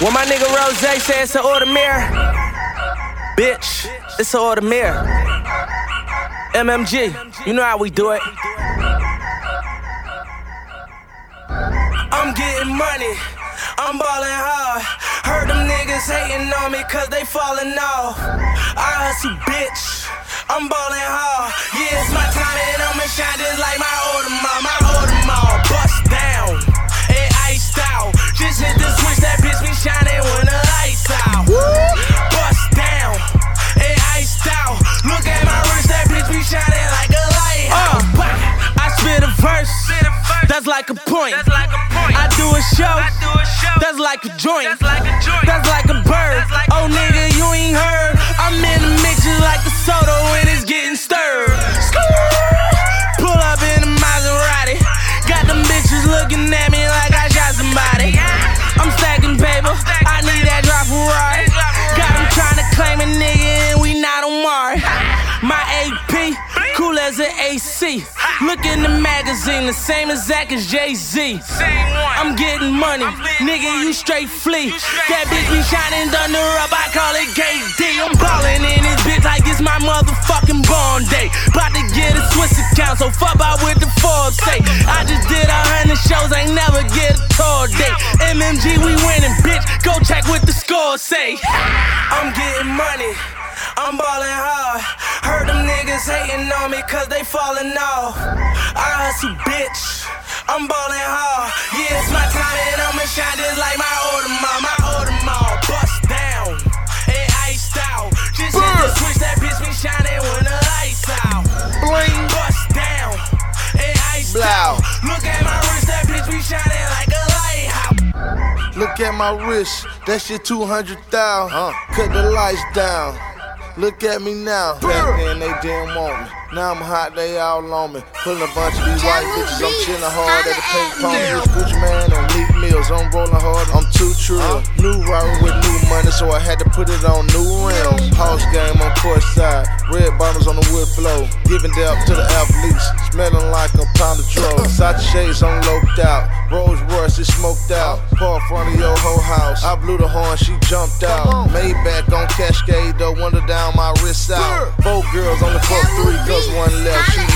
When my nigga Ross say it's an Audemars, bitch, it's an Audemars. MMG, you know how we do it. I'm getting money, I'm ballin' hard. Heard them niggas hating on me cause they falling off. I hustle, bitch. I'm ballin' hard. Yeah, it's my time and I'ma shine just like my Audemars. My Audemars bust I do a show, that's like a joint. That's like a bird. Oh nigga, you ain't heard. I'm in the mix just like a soda when it's getting stirred. Pull up in a Maserati. Got them bitches looking at me like I shot somebody. I'm stacking paper. I need that drop Ferrari. Got them trying to claim a nigga and we not on Mars. My AP, cool as an AC. Look in the magazine, the same exact as Jay Z. I'm getting money, nigga, you straight flee. That bitch be shining thunder up, I call it KD. I'm ballin' in this bitch like it's my motherfucking born day. About to get a Swiss account, so fuck out with the Forbes say. I just did a hundred shows, ain't never get a tour day. MMG, we winning, bitch. Go check with the score say. I'm getting money. I'm ballin' hard. Heard them niggas hating on me cause they falling off. I hustle, bitch. I'm ballin' hard. Yeah, it's my time and I'ma shine just like my Audemars. My Audemars bust down and iced out. Just hit the switch, that bitch be shining when the lights out. Bling. Bust down and iced Blow. out. Look at my wrist, that bitch be shining like a lighthouse. Look at my wrist, that shit 200,000. Cut the lights down. Look at me now. Back then they didn't want me. Now I'm hot, they all on me. Pulling a bunch of these white bitches. I'm chilling hard at the pink pony. Gucci Mane and Meek Mills. I'm rolling hard, I'm too true. New robber with new money, so I had to put it on new rims. House game on court side. Red bottoms on the wood floor. Giving depth to the athletes. Smelling like a pound of drugs. Shades, I'm loped out. Rolls Royce, it smoked out. Park front of your whole house. I blew the horn, she jumped out. Maybach girls on the fuck three, cause one left, she.